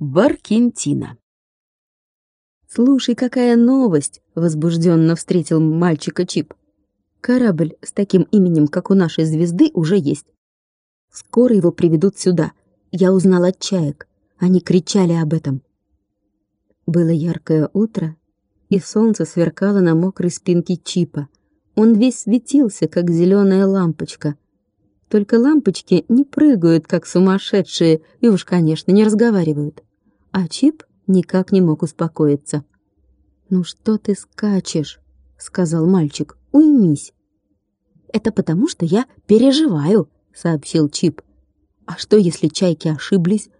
Баркентина. «Слушай, какая новость!» — возбужденно встретил мальчика Чип. «Корабль с таким именем, как у нашей звезды, уже есть. Скоро его приведут сюда. Я узнал от чаек. Они кричали об этом». Было яркое утро, и солнце сверкало на мокрой спинке Чипа. Он весь светился, как зеленая лампочка. Только лампочки не прыгают, как сумасшедшие, и уж, конечно, не разговаривают. А Чип никак не мог успокоиться. «Ну что ты скачешь?» — сказал мальчик. «Уймись». «Это потому, что я переживаю», — сообщил Чип. «А что, если чайки ошиблись?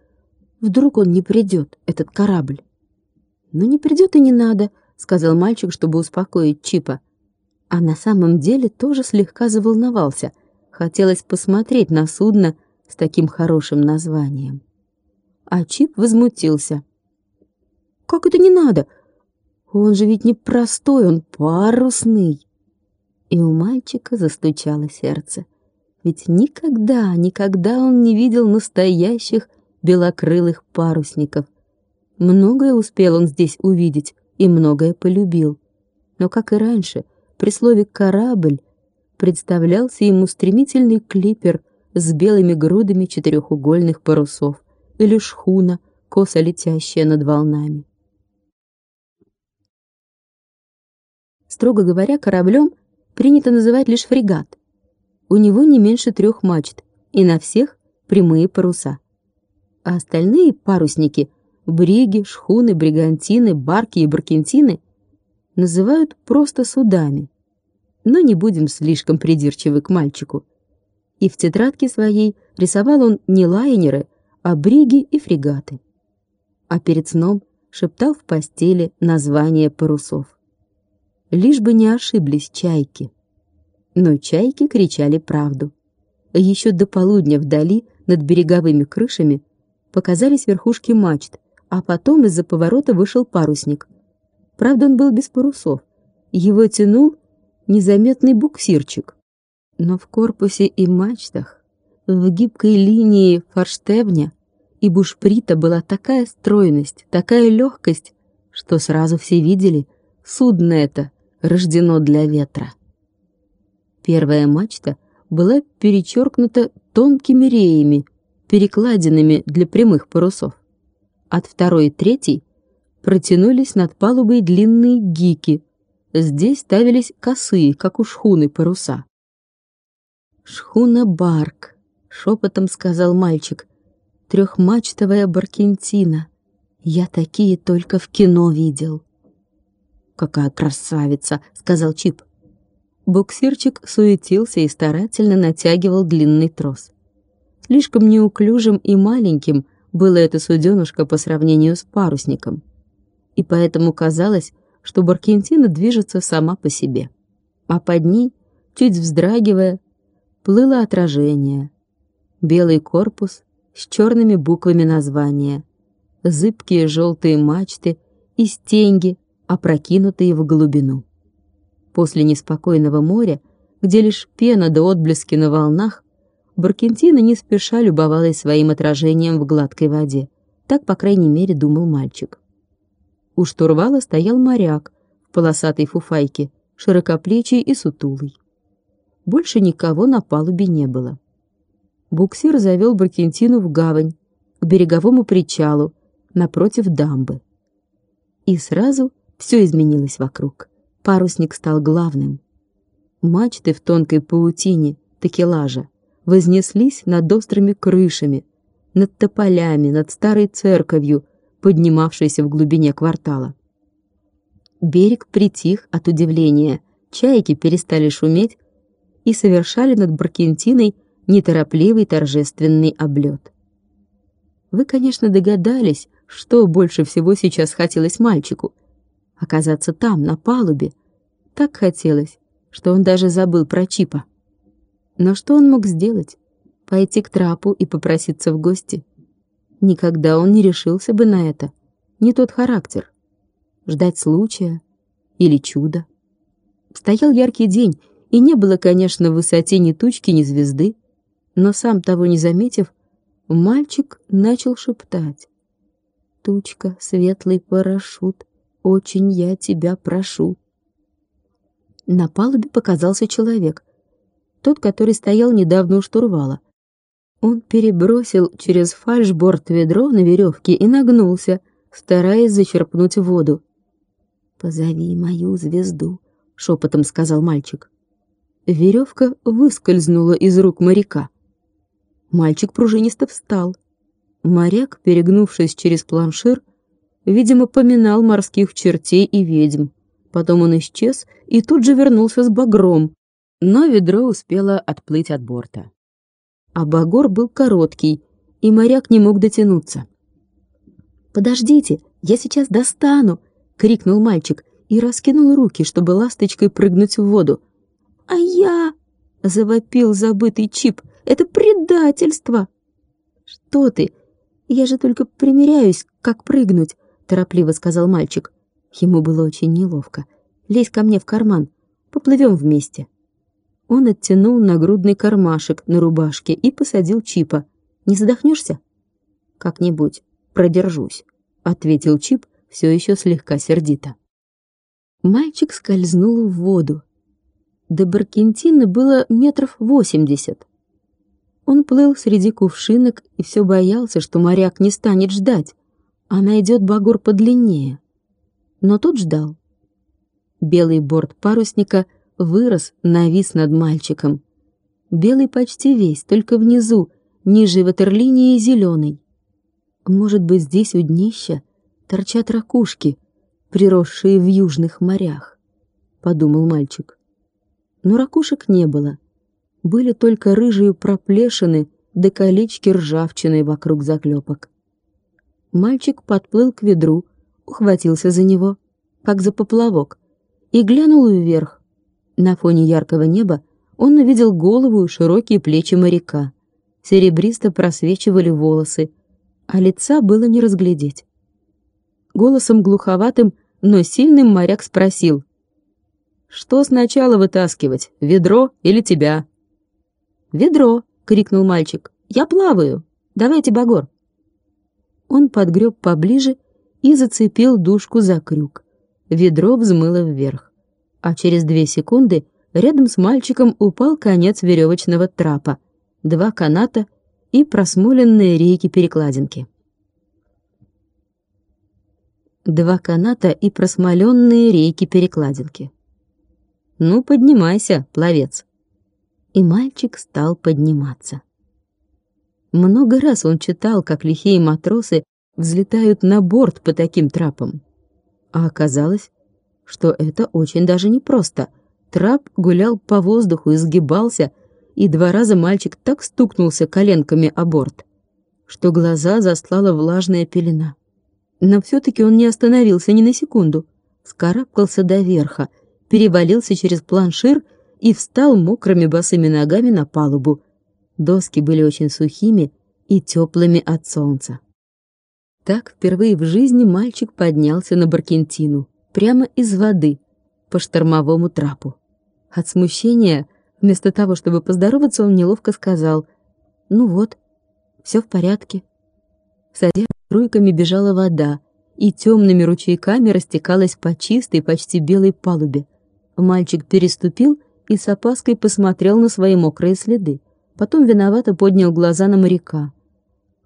Вдруг он не придет, этот корабль?» «Ну не придет и не надо», — сказал мальчик, чтобы успокоить Чипа. А на самом деле тоже слегка заволновался. Хотелось посмотреть на судно с таким хорошим названием. А Чип возмутился. «Как это не надо? Он же ведь не простой, он парусный!» И у мальчика застучало сердце. Ведь никогда, никогда он не видел настоящих белокрылых парусников. Многое успел он здесь увидеть и многое полюбил. Но, как и раньше, при слове «корабль» представлялся ему стремительный клипер с белыми грудами четырехугольных парусов или шхуна, косо летящая над волнами. Строго говоря, кораблем принято называть лишь фрегат. У него не меньше трех мачт, и на всех прямые паруса. А остальные парусники — бриги, шхуны, бригантины, барки и баркентины — называют просто судами. Но не будем слишком придирчивы к мальчику. И в тетрадке своей рисовал он не лайнеры, а бриги и фрегаты. А перед сном шептал в постели название парусов. Лишь бы не ошиблись чайки. Но чайки кричали правду. Еще до полудня вдали, над береговыми крышами, показались верхушки мачт, а потом из-за поворота вышел парусник. Правда, он был без парусов. Его тянул незаметный буксирчик. Но в корпусе и мачтах в гибкой линии форштевня и бушприта была такая стройность, такая легкость, что сразу все видели, судно это рождено для ветра. Первая мачта была перечеркнута тонкими реями, перекладинами для прямых парусов. От второй и третьей протянулись над палубой длинные гики. Здесь ставились косые, как у шхуны, паруса. Шхуна Барк шепотом сказал мальчик. Трехмачтовая баркентина. Я такие только в кино видел. Какая красавица, сказал Чип. Буксирчик суетился и старательно натягивал длинный трос. Слишком неуклюжим и маленьким было это суденышко по сравнению с парусником. И поэтому казалось, что Баркентина движется сама по себе. А под ней, чуть вздрагивая, плыло отражение, белый корпус с черными буквами названия, зыбкие желтые мачты и стенги, опрокинутые в глубину. После неспокойного моря, где лишь пена да отблески на волнах, Баркентина не спеша любовалась своим отражением в гладкой воде. Так, по крайней мере, думал мальчик. У штурвала стоял моряк в полосатой фуфайке, широкоплечий и сутулый. Больше никого на палубе не было буксир завел Баркентину в гавань, к береговому причалу, напротив дамбы. И сразу все изменилось вокруг. Парусник стал главным. Мачты в тонкой паутине, такелажа, вознеслись над острыми крышами, над тополями, над старой церковью, поднимавшейся в глубине квартала. Берег притих от удивления, чайки перестали шуметь и совершали над Баркентиной неторопливый торжественный облет. Вы, конечно, догадались, что больше всего сейчас хотелось мальчику. Оказаться там, на палубе. Так хотелось, что он даже забыл про Чипа. Но что он мог сделать? Пойти к трапу и попроситься в гости? Никогда он не решился бы на это. Не тот характер. Ждать случая или чуда. Стоял яркий день, и не было, конечно, в высоте ни тучки, ни звезды но сам того не заметив, мальчик начал шептать. тучка, светлый парашют, очень я тебя прошу. На палубе показался человек, тот, который стоял недавно у штурвала. Он перебросил через фальшборд ведро на веревке и нагнулся, стараясь зачерпнуть воду. «Позови мою звезду», — шепотом сказал мальчик. Веревка выскользнула из рук моряка. Мальчик пружинисто встал. Моряк, перегнувшись через планшир, видимо, поминал морских чертей и ведьм. Потом он исчез и тут же вернулся с багром, но ведро успело отплыть от борта. А багор был короткий, и моряк не мог дотянуться. «Подождите, я сейчас достану!» — крикнул мальчик и раскинул руки, чтобы ласточкой прыгнуть в воду. «А я...» — завопил забытый Чип. «Это предательство!» «Что ты? Я же только примеряюсь, как прыгнуть», — торопливо сказал мальчик. Ему было очень неловко. «Лезь ко мне в карман, поплывем вместе». Он оттянул нагрудный кармашек на рубашке и посадил Чипа. «Не задохнешься?» «Как-нибудь продержусь», — ответил Чип все еще слегка сердито. Мальчик скользнул в воду. До Баркентины было метров восемьдесят. Он плыл среди кувшинок и все боялся, что моряк не станет ждать, а найдет багор подлиннее. Но тот ждал. Белый борт парусника — вырос, навис над мальчиком. Белый почти весь, только внизу, ниже ватерлинии зеленый. Может быть, здесь у днища торчат ракушки, приросшие в южных морях, подумал мальчик. Но ракушек не было. Были только рыжие проплешины да колечки ржавчины вокруг заклепок. Мальчик подплыл к ведру, ухватился за него, как за поплавок, и глянул вверх, на фоне яркого неба он увидел голову и широкие плечи моряка. Серебристо просвечивали волосы, а лица было не разглядеть. Голосом глуховатым, но сильным моряк спросил. «Что сначала вытаскивать, ведро или тебя?» «Ведро!» — крикнул мальчик. «Я плаваю! Давайте багор!» Он подгреб поближе и зацепил дужку за крюк. Ведро взмыло вверх а через две секунды рядом с мальчиком упал конец веревочного трапа, два каната и просмоленные рейки-перекладинки. Два каната и просмоленные рейки-перекладинки. «Ну, поднимайся, пловец!» И мальчик стал подниматься. Много раз он читал, как лихие матросы взлетают на борт по таким трапам. А оказалось, что это очень даже непросто. Трап гулял по воздуху, изгибался, и два раза мальчик так стукнулся коленками о борт, что глаза застлала влажная пелена. Но все-таки он не остановился ни на секунду, скарабкался до верха, перевалился через планшир и встал мокрыми босыми ногами на палубу. Доски были очень сухими и теплыми от солнца. Так впервые в жизни мальчик поднялся на Баркентину прямо из воды по штормовому трапу. От смущения, вместо того, чтобы поздороваться, он неловко сказал «Ну вот, все в порядке». Садя струйками бежала вода, и темными ручейками растекалась по чистой, почти белой палубе. Мальчик переступил и с опаской посмотрел на свои мокрые следы. Потом виновато поднял глаза на моряка.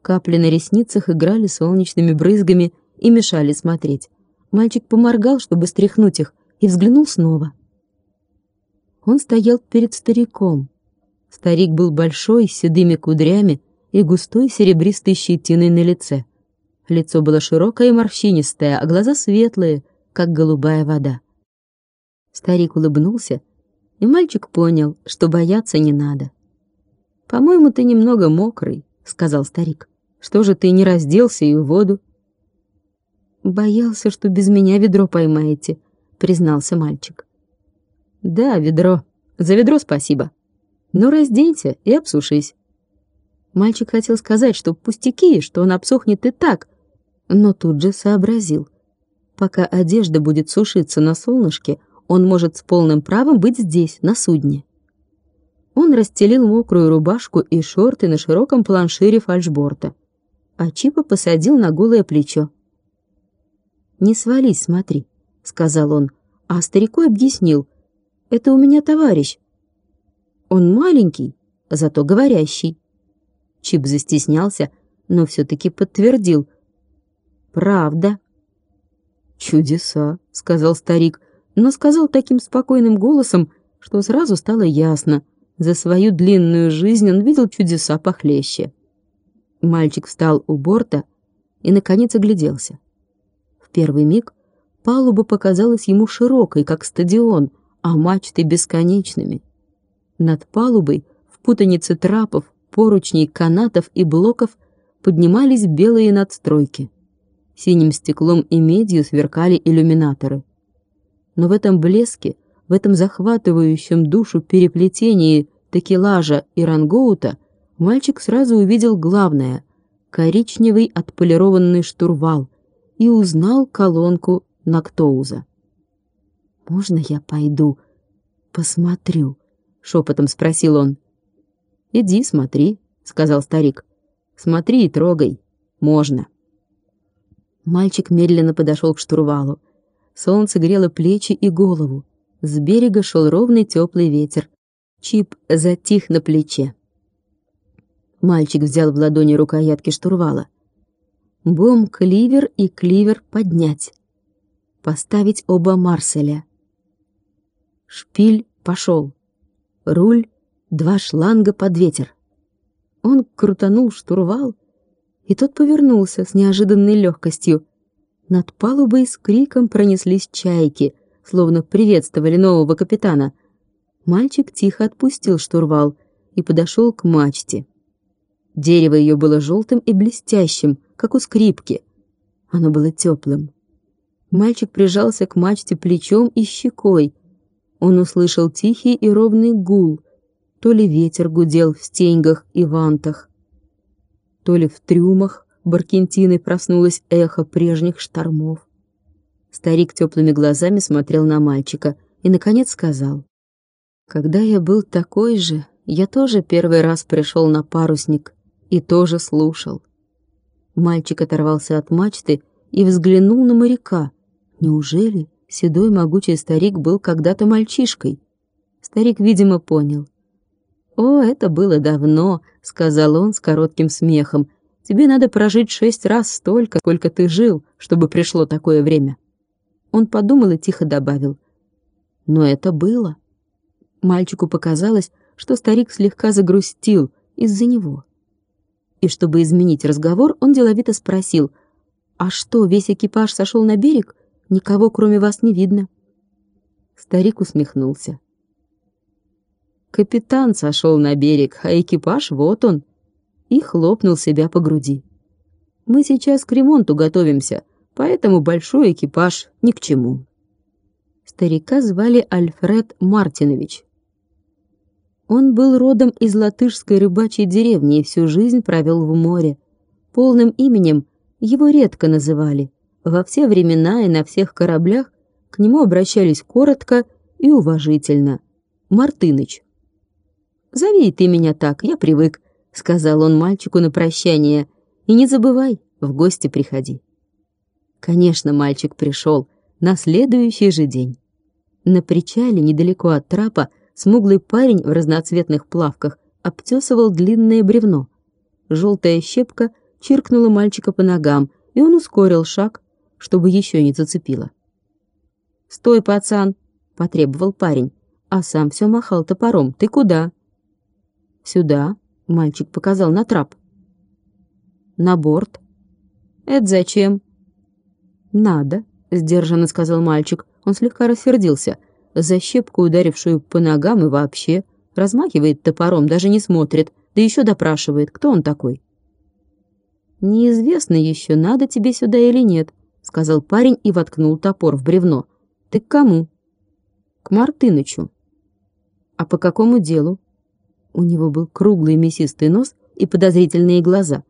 Капли на ресницах играли солнечными брызгами и мешали смотреть. Мальчик поморгал, чтобы стряхнуть их, и взглянул снова. Он стоял перед стариком. Старик был большой, с седыми кудрями и густой серебристой щетиной на лице. Лицо было широкое и морщинистое, а глаза светлые, как голубая вода. Старик улыбнулся, и мальчик понял, что бояться не надо. «По-моему, ты немного мокрый», — сказал старик. «Что же ты не разделся и в воду?» «Боялся, что без меня ведро поймаете», — признался мальчик. «Да, ведро. За ведро спасибо. Но разденься и обсушись». Мальчик хотел сказать, что пустяки, что он обсохнет и так, но тут же сообразил. Пока одежда будет сушиться на солнышке, он может с полным правом быть здесь, на судне. Он расстелил мокрую рубашку и шорты на широком планшире фальшборта, а Чипа посадил на голое плечо. «Не свались, смотри», — сказал он, а старику объяснил. «Это у меня товарищ. Он маленький, зато говорящий». Чип застеснялся, но все-таки подтвердил. «Правда». «Чудеса», — сказал старик, но сказал таким спокойным голосом, что сразу стало ясно. За свою длинную жизнь он видел чудеса похлеще. Мальчик встал у борта и, наконец, огляделся. В первый миг палуба показалась ему широкой, как стадион, а мачты бесконечными. Над палубой, в путанице трапов, поручней, канатов и блоков поднимались белые надстройки. Синим стеклом и медью сверкали иллюминаторы. Но в этом блеске, в этом захватывающем душу переплетении текелажа и рангоута мальчик сразу увидел главное — коричневый отполированный штурвал и узнал колонку Нактоуза. «Можно я пойду посмотрю?» — шепотом спросил он. «Иди, смотри», — сказал старик. «Смотри и трогай. Можно». Мальчик медленно подошел к штурвалу. Солнце грело плечи и голову. С берега шел ровный теплый ветер. Чип затих на плече. Мальчик взял в ладони рукоятки штурвала. Бом кливер и кливер поднять. Поставить оба марселя. Шпиль пошел. Руль два шланга под ветер. Он крутанул штурвал, и тот повернулся с неожиданной легкостью. Над палубой с криком пронеслись чайки, словно приветствовали нового капитана. Мальчик тихо отпустил штурвал и подошел к мачте. Дерево ее было желтым и блестящим, как у скрипки. Оно было теплым. Мальчик прижался к мачте плечом и щекой. Он услышал тихий и ровный гул, то ли ветер гудел в стеньгах и вантах, то ли в трюмах Баркентины проснулось эхо прежних штормов. Старик теплыми глазами смотрел на мальчика и, наконец, сказал. «Когда я был такой же, я тоже первый раз пришел на парусник и тоже слушал». Мальчик оторвался от мачты и взглянул на моряка. Неужели седой могучий старик был когда-то мальчишкой? Старик, видимо, понял. «О, это было давно», — сказал он с коротким смехом. «Тебе надо прожить шесть раз столько, сколько ты жил, чтобы пришло такое время». Он подумал и тихо добавил. «Но это было». Мальчику показалось, что старик слегка загрустил из-за него. И чтобы изменить разговор, он деловито спросил, «А что, весь экипаж сошел на берег? Никого, кроме вас, не видно?» Старик усмехнулся. Капитан сошел на берег, а экипаж вот он. И хлопнул себя по груди. Мы сейчас к ремонту готовимся, поэтому большой экипаж ни к чему. Старика звали Альфред Мартинович. Он был родом из латышской рыбачьей деревни и всю жизнь провел в море. Полным именем его редко называли. Во все времена и на всех кораблях к нему обращались коротко и уважительно. Мартыныч. «Зови ты меня так, я привык», — сказал он мальчику на прощание. «И не забывай, в гости приходи». Конечно, мальчик пришел на следующий же день. На причале, недалеко от трапа, смуглый парень в разноцветных плавках обтесывал длинное бревно. Желтая щепка чиркнула мальчика по ногам, и он ускорил шаг, чтобы еще не зацепило. «Стой, пацан!» — потребовал парень, а сам все махал топором. «Ты куда?» «Сюда», — мальчик показал на трап. «На борт». «Это зачем?» «Надо», — сдержанно сказал мальчик. Он слегка рассердился. За щепку, ударившую по ногам и вообще. Размахивает топором, даже не смотрит, да еще допрашивает, кто он такой. «Неизвестно еще, надо тебе сюда или нет», — сказал парень и воткнул топор в бревно. «Ты к кому?» «К Мартынычу». «А по какому делу?» У него был круглый мясистый нос и подозрительные глаза.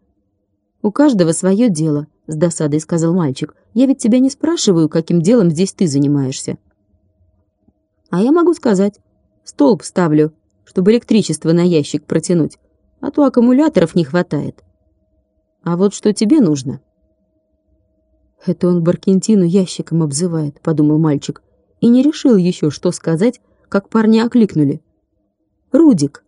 «У каждого свое дело», — с досадой сказал мальчик. «Я ведь тебя не спрашиваю, каким делом здесь ты занимаешься». «А я могу сказать. Столб ставлю, чтобы электричество на ящик протянуть, а то аккумуляторов не хватает. А вот что тебе нужно?» Это он Баркентину ящиком обзывает, подумал мальчик, и не решил еще, что сказать, как парни окликнули. «Рудик!»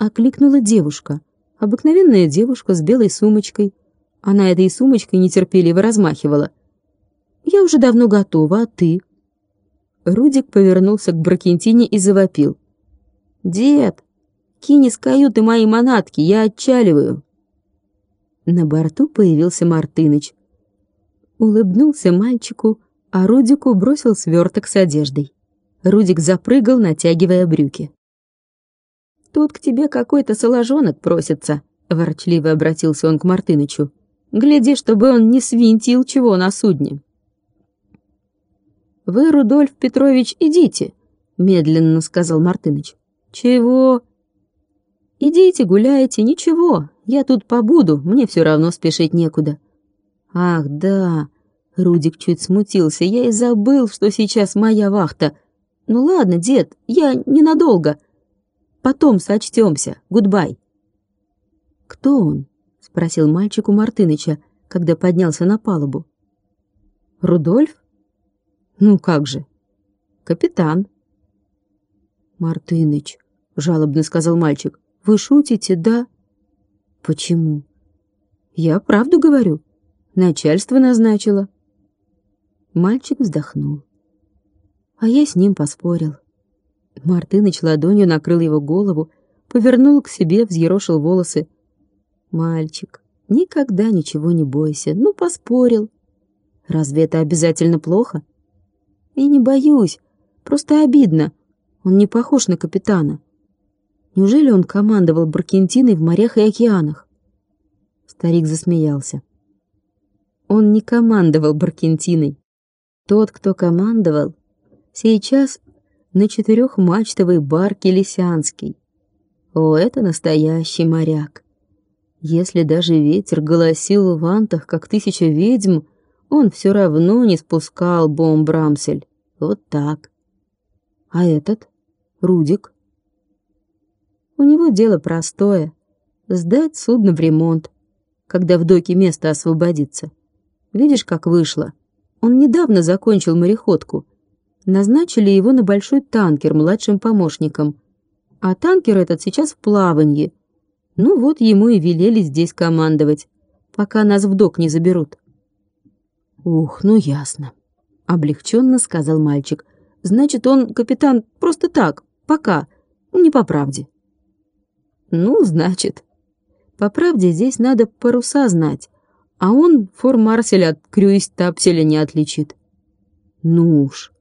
Окликнула девушка, обыкновенная девушка с белой сумочкой. Она этой сумочкой нетерпеливо размахивала. «Я уже давно готова, а ты?» Рудик повернулся к Бракентине и завопил. «Дед, кинь из каюты мои манатки, я отчаливаю!» На борту появился Мартыныч. Улыбнулся мальчику, а Рудику бросил сверток с одеждой. Рудик запрыгал, натягивая брюки. «Тут к тебе какой-то соложонок просится», — ворчливо обратился он к Мартынычу. «Гляди, чтобы он не свинтил чего на судне». «Вы, Рудольф Петрович, идите», — медленно сказал Мартыныч. «Чего?» «Идите, гуляйте, ничего, я тут побуду, мне все равно спешить некуда». «Ах, да», — Рудик чуть смутился, я и забыл, что сейчас моя вахта. «Ну ладно, дед, я ненадолго. Потом сочтемся. Goodbye». «Кто он?» — спросил мальчик у Мартыныча, когда поднялся на палубу. «Рудольф?» «Ну как же?» «Капитан». «Мартыныч», — жалобно сказал мальчик, — «вы шутите, да?» «Почему?» «Я правду говорю. Начальство назначило». Мальчик вздохнул. А я с ним поспорил. Мартыныч ладонью накрыл его голову, повернул к себе, взъерошил волосы. «Мальчик, никогда ничего не бойся. Ну, поспорил. Разве это обязательно плохо?» «Я не боюсь. Просто обидно. Он не похож на капитана. Неужели он командовал Баркентиной в морях и океанах?» Старик засмеялся. Он не командовал Баркентиной. Тот, кто командовал, сейчас на четырехмачтовой барке Лисянский. О, это настоящий моряк. Если даже ветер голосил в вантах, как тысяча ведьм, он все равно не спускал бомб Рамсель. Вот так. А этот? Рудик? У него дело простое. Сдать судно в ремонт, когда в доке место освободится. Видишь, как вышло? Он недавно закончил мореходку. Назначили его на большой танкер младшим помощником. А танкер этот сейчас в плавании. Ну вот ему и велели здесь командовать, пока нас в док не заберут. Ух, ну ясно облегченно сказал мальчик. Значит, он капитан просто так, пока, не по правде. Ну, значит. По правде здесь надо паруса знать, а он фор-марсель от крюйс-тапселя не отличит. Ну уж.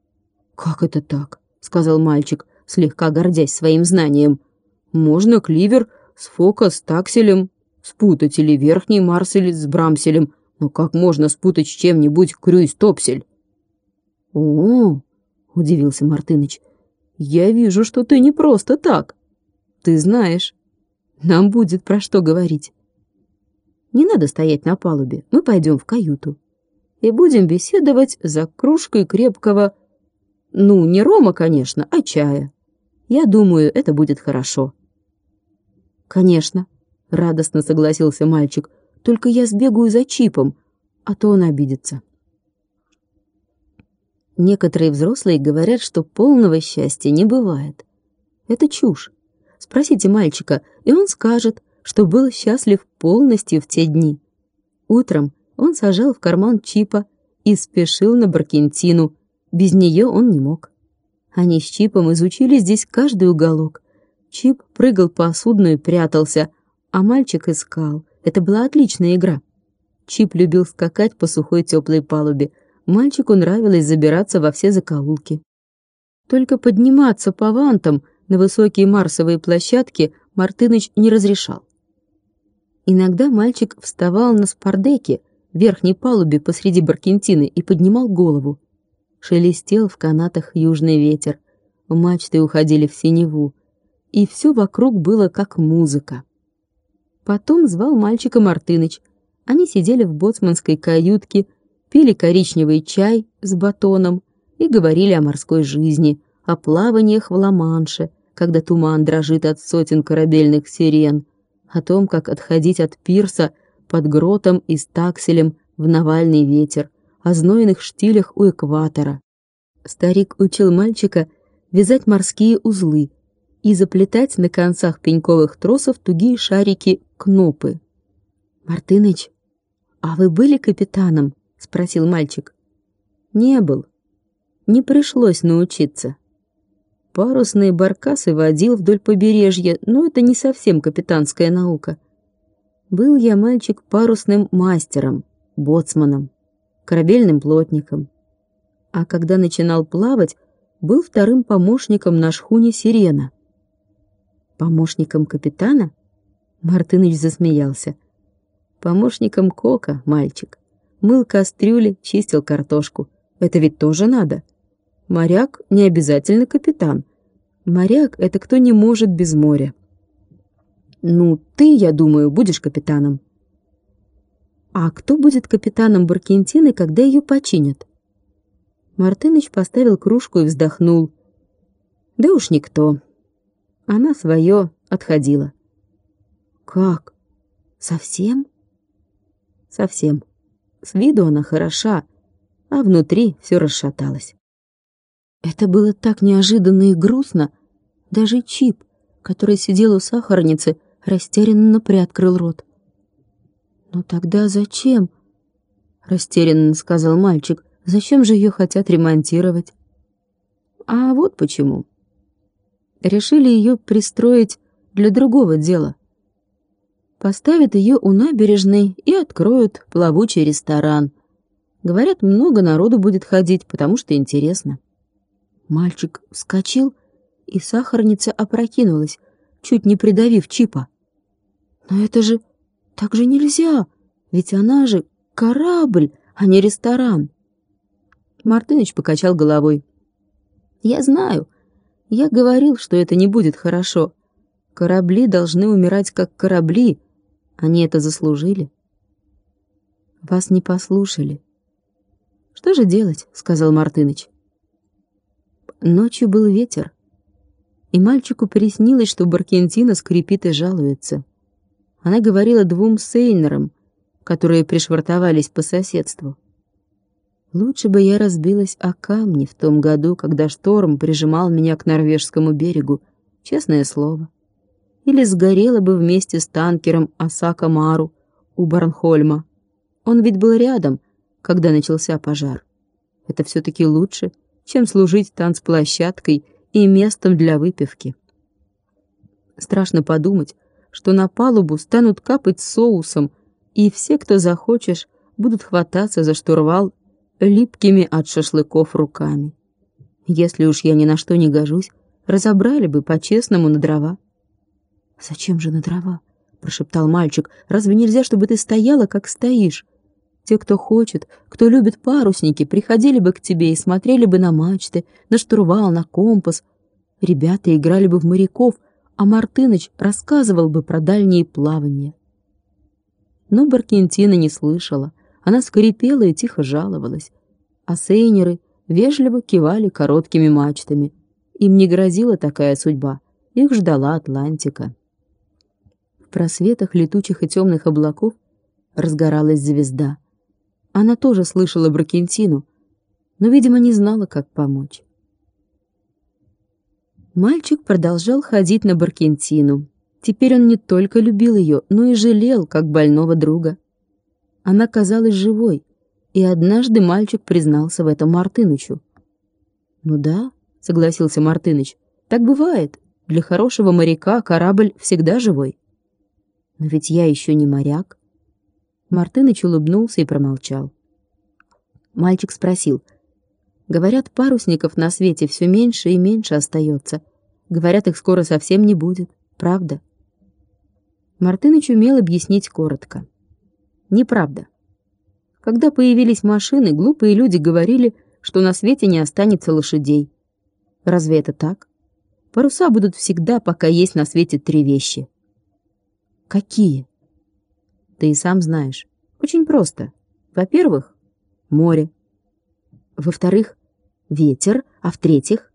Как это так? сказал мальчик, слегка гордясь своим знанием. Можно кливер с фока с такселем спутать или верхний марсель с брамселем, но как можно спутать с чем-нибудь крюйс-топсель? «О, — удивился Мартыныч, — я вижу, что ты не просто так. Ты знаешь, нам будет про что говорить. Не надо стоять на палубе, мы пойдем в каюту и будем беседовать за кружкой крепкого, ну, не рома, конечно, а чая. Я думаю, это будет хорошо». «Конечно», — радостно согласился мальчик, — «только я сбегаю за чипом, а то он обидится». Некоторые взрослые говорят, что полного счастья не бывает. Это чушь. Спросите мальчика, и он скажет, что был счастлив полностью в те дни. Утром он сажал в карман чипа и спешил на Баркентину. Без нее он не мог. Они с Чипом изучили здесь каждый уголок. Чип прыгал по судну и прятался, а мальчик искал. Это была отличная игра. Чип любил скакать по сухой теплой палубе, Мальчику нравилось забираться во все закоулки. Только подниматься по вантам на высокие марсовые площадки Мартыныч не разрешал. Иногда мальчик вставал на спардеке, верхней палубе посреди Баркентины, и поднимал голову. Шелестел в канатах южный ветер, мачты уходили в синеву, и все вокруг было как музыка. Потом звал мальчика Мартыныч. Они сидели в боцманской каютке, пили коричневый чай с батоном и говорили о морской жизни, о плаваниях в Ла-Манше, когда туман дрожит от сотен корабельных сирен, о том, как отходить от пирса под гротом и стакселем в Навальный ветер, о знойных штилях у экватора. Старик учил мальчика вязать морские узлы и заплетать на концах пеньковых тросов тугие шарики-кнопы. «Мартыныч, а вы были капитаном?» — спросил мальчик. «Не был. Не пришлось научиться. Парусные баркасы водил вдоль побережья, но это не совсем капитанская наука. Был я мальчик парусным мастером, боцманом, корабельным плотником. А когда начинал плавать, был вторым помощником на шхуне «Сирена». Помощником капитана? Мартыныч засмеялся. Помощником Кока, мальчик. Мыл кастрюли, чистил картошку. Это ведь тоже надо. Моряк не обязательно капитан. Моряк — это кто не может без моря. Ну, ты, я думаю, будешь капитаном. А кто будет капитаном Баркентины, когда ее починят? Мартыныч поставил кружку и вздохнул. Да уж никто. Она свое отходила. Как? Совсем? Совсем. С виду она хороша, а внутри все расшаталось. Это было так неожиданно и грустно. Даже Чип, который сидел у сахарницы, растерянно приоткрыл рот. «Ну тогда зачем?» — растерянно сказал мальчик. «Зачем же ее хотят ремонтировать?» «А вот почему. Решили ее пристроить для другого дела. Поставят ее у набережной и откроют плавучий ресторан. Говорят, много народу будет ходить, потому что интересно». Мальчик вскочил, и сахарница опрокинулась, чуть не придавив Чипа. «Но это же... так же нельзя, ведь она же корабль, а не ресторан!» Мартыныч покачал головой. «Я знаю. Я говорил, что это не будет хорошо. Корабли должны умирать как корабли. Они это заслужили». «Вас не послушали». «Что же делать?» — сказал Мартыныч. Ночью был ветер, и мальчику приснилось, что Баркентина скрипит и жалуется. Она говорила двум сейнерам, которые пришвартовались по соседству. Лучше бы я разбилась о камни в том году, когда шторм прижимал меня к норвежскому берегу, честное слово. Или сгорела бы вместе с танкером Осака Мару у Барнхольма. Он ведь был рядом, когда начался пожар. Это все-таки лучше, чем служить танцплощадкой и местом для выпивки. Страшно подумать, что на палубу станут капать соусом, и все, кто захочешь, будут хвататься за штурвал липкими от шашлыков руками. Если уж я ни на что не гожусь, разобрали бы по-честному на дрова. «Зачем же на дрова?» — прошептал мальчик. «Разве нельзя, чтобы ты стояла, как стоишь? Те, кто хочет, кто любит парусники, приходили бы к тебе и смотрели бы на мачты, на штурвал, на компас. Ребята играли бы в моряков, а Мартыныч рассказывал бы про дальние плавания. Но Баркентина не слышала. Она скрипела и тихо жаловалась. А сейнеры вежливо кивали короткими мачтами. Им не грозила такая судьба. Их ждала Атлантика. В просветах летучих и темных облаков разгоралась звезда — она тоже слышала Бракентину, но, видимо, не знала, как помочь. Мальчик продолжал ходить на Баркентину. Теперь он не только любил ее, но и жалел, как больного друга. Она казалась живой, и однажды мальчик признался в этом Мартынычу. «Ну да», — согласился Мартыныч, — «так бывает. Для хорошего моряка корабль всегда живой». «Но ведь я еще не моряк. Мартыныч улыбнулся и промолчал. Мальчик спросил. «Говорят, парусников на свете все меньше и меньше остается. Говорят, их скоро совсем не будет. Правда?» Мартыныч умел объяснить коротко. «Неправда. Когда появились машины, глупые люди говорили, что на свете не останется лошадей. Разве это так? Паруса будут всегда, пока есть на свете три вещи». «Какие?» Ты и сам знаешь. Очень просто. Во-первых, море. Во-вторых, ветер. А в-третьих...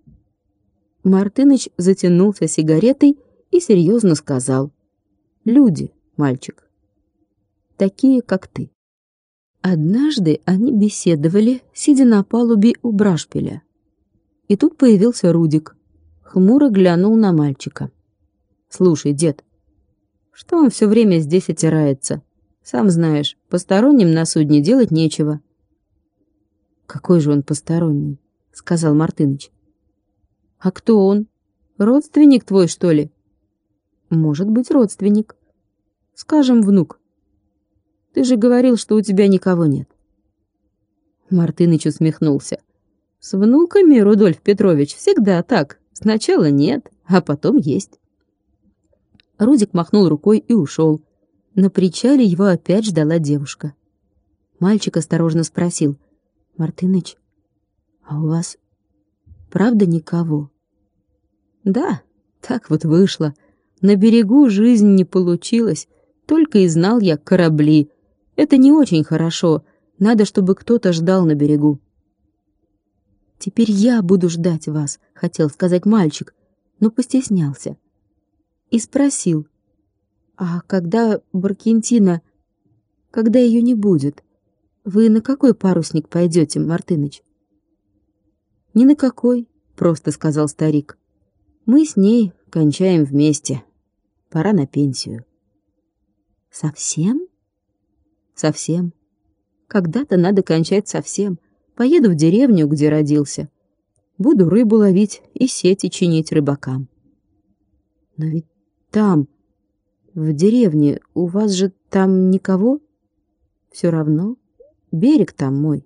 Мартыныч затянулся сигаретой и серьезно сказал. Люди, мальчик. Такие, как ты. Однажды они беседовали, сидя на палубе у Брашпиля. И тут появился Рудик. Хмуро глянул на мальчика. «Слушай, дед, что он все время здесь отирается? Сам знаешь, посторонним на судне делать нечего». «Какой же он посторонний?» — сказал Мартыныч. «А кто он? Родственник твой, что ли?» «Может быть, родственник. Скажем, внук. Ты же говорил, что у тебя никого нет. Мартыныч усмехнулся. С внуками, Рудольф Петрович, всегда так. Сначала нет, а потом есть. Рудик махнул рукой и ушел. На причале его опять ждала девушка. Мальчик осторожно спросил. «Мартыныч, а у вас правда никого?» «Да, так вот вышло. На берегу жизнь не получилась, только и знал я корабли, это не очень хорошо. Надо, чтобы кто-то ждал на берегу. «Теперь я буду ждать вас», — хотел сказать мальчик, но постеснялся. И спросил, «А когда Баркентина, когда ее не будет, вы на какой парусник пойдете, Мартыныч?» «Ни на какой», — просто сказал старик. «Мы с ней кончаем вместе. Пора на пенсию». «Совсем?» Совсем. Когда-то надо кончать совсем. Поеду в деревню, где родился. Буду рыбу ловить и сети чинить рыбакам. Но ведь там, в деревне, у вас же там никого? Все равно. Берег там мой.